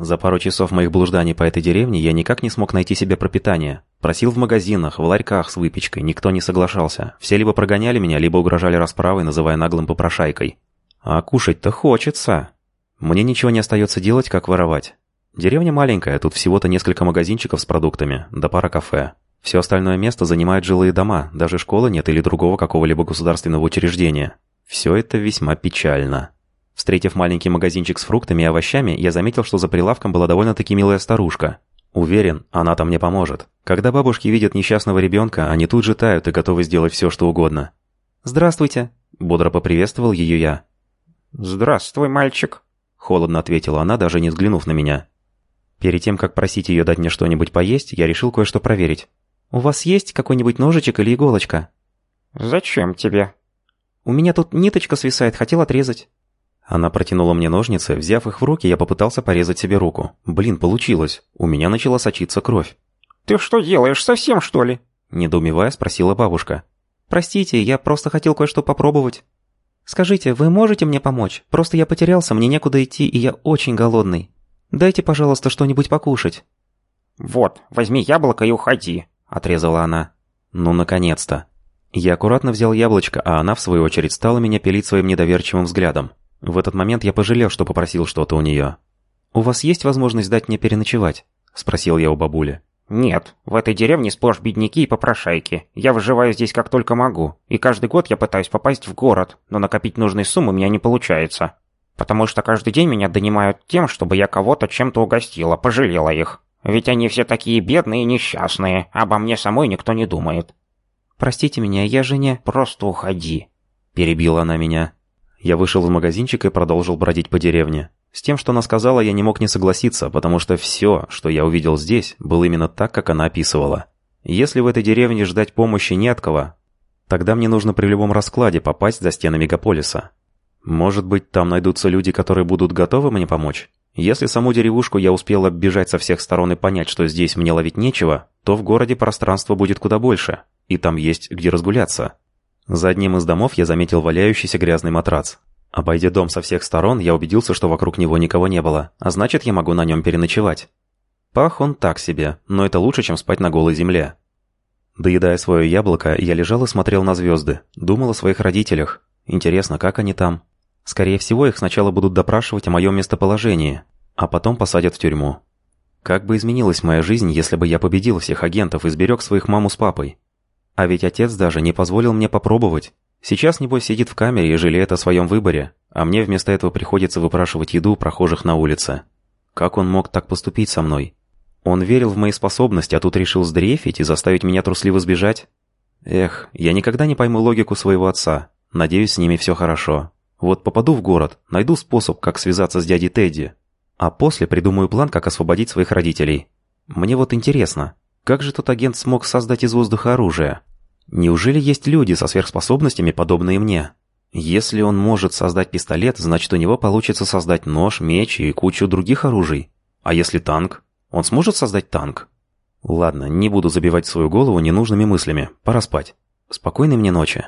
За пару часов моих блужданий по этой деревне я никак не смог найти себе пропитание. Просил в магазинах, в ларьках с выпечкой, никто не соглашался. Все либо прогоняли меня, либо угрожали расправой, называя наглым попрошайкой. А кушать-то хочется. Мне ничего не остается делать, как воровать. Деревня маленькая, тут всего-то несколько магазинчиков с продуктами, да пара кафе. Все остальное место занимают жилые дома, даже школы нет или другого какого-либо государственного учреждения. Все это весьма печально. Встретив маленький магазинчик с фруктами и овощами, я заметил, что за прилавком была довольно-таки милая старушка. Уверен, она-то мне поможет. Когда бабушки видят несчастного ребенка, они тут же тают и готовы сделать все, что угодно. «Здравствуйте!» – бодро поприветствовал ее я. «Здравствуй, мальчик!» – холодно ответила она, даже не взглянув на меня. Перед тем, как просить ее дать мне что-нибудь поесть, я решил кое-что проверить. «У вас есть какой-нибудь ножичек или иголочка?» «Зачем тебе?» «У меня тут ниточка свисает, хотел отрезать». Она протянула мне ножницы, взяв их в руки, я попытался порезать себе руку. Блин, получилось. У меня начала сочиться кровь. «Ты что делаешь, совсем что ли?» Недоумевая, спросила бабушка. «Простите, я просто хотел кое-что попробовать». «Скажите, вы можете мне помочь? Просто я потерялся, мне некуда идти, и я очень голодный. Дайте, пожалуйста, что-нибудь покушать». «Вот, возьми яблоко и уходи», — отрезала она. «Ну, наконец-то». Я аккуратно взял яблочко, а она, в свою очередь, стала меня пилить своим недоверчивым взглядом. В этот момент я пожалел, что попросил что-то у нее. «У вас есть возможность дать мне переночевать?» – спросил я у бабули. «Нет, в этой деревне сплошь бедняки и попрошайки. Я выживаю здесь как только могу. И каждый год я пытаюсь попасть в город, но накопить нужные суммы у меня не получается. Потому что каждый день меня донимают тем, чтобы я кого-то чем-то угостила, пожалела их. Ведь они все такие бедные и несчастные, обо мне самой никто не думает». «Простите меня, я же не...» «Просто уходи», – перебила она меня. Я вышел из магазинчика и продолжил бродить по деревне. С тем, что она сказала, я не мог не согласиться, потому что все, что я увидел здесь, было именно так, как она описывала. Если в этой деревне ждать помощи не от кого, тогда мне нужно при любом раскладе попасть за стены мегаполиса. Может быть, там найдутся люди, которые будут готовы мне помочь? Если саму деревушку я успел оббежать со всех сторон и понять, что здесь мне ловить нечего, то в городе пространства будет куда больше, и там есть где разгуляться. За одним из домов я заметил валяющийся грязный матрац. Обойдя дом со всех сторон, я убедился, что вокруг него никого не было, а значит, я могу на нем переночевать. Пах он так себе, но это лучше, чем спать на голой земле. Доедая свое яблоко, я лежал и смотрел на звезды, думал о своих родителях. Интересно, как они там? Скорее всего, их сначала будут допрашивать о моем местоположении, а потом посадят в тюрьму. Как бы изменилась моя жизнь, если бы я победил всех агентов и сберег своих маму с папой? А ведь отец даже не позволил мне попробовать. Сейчас, небось, сидит в камере и жалеет о своем выборе, а мне вместо этого приходится выпрашивать еду прохожих на улице. Как он мог так поступить со мной? Он верил в мои способности, а тут решил сдрефить и заставить меня трусливо сбежать? Эх, я никогда не пойму логику своего отца. Надеюсь, с ними все хорошо. Вот попаду в город, найду способ, как связаться с дядей Тедди. А после придумаю план, как освободить своих родителей. Мне вот интересно, как же тот агент смог создать из воздуха оружие? Неужели есть люди со сверхспособностями, подобные мне? Если он может создать пистолет, значит у него получится создать нож, меч и кучу других оружий. А если танк? Он сможет создать танк? Ладно, не буду забивать свою голову ненужными мыслями. Пора спать. Спокойной мне ночи.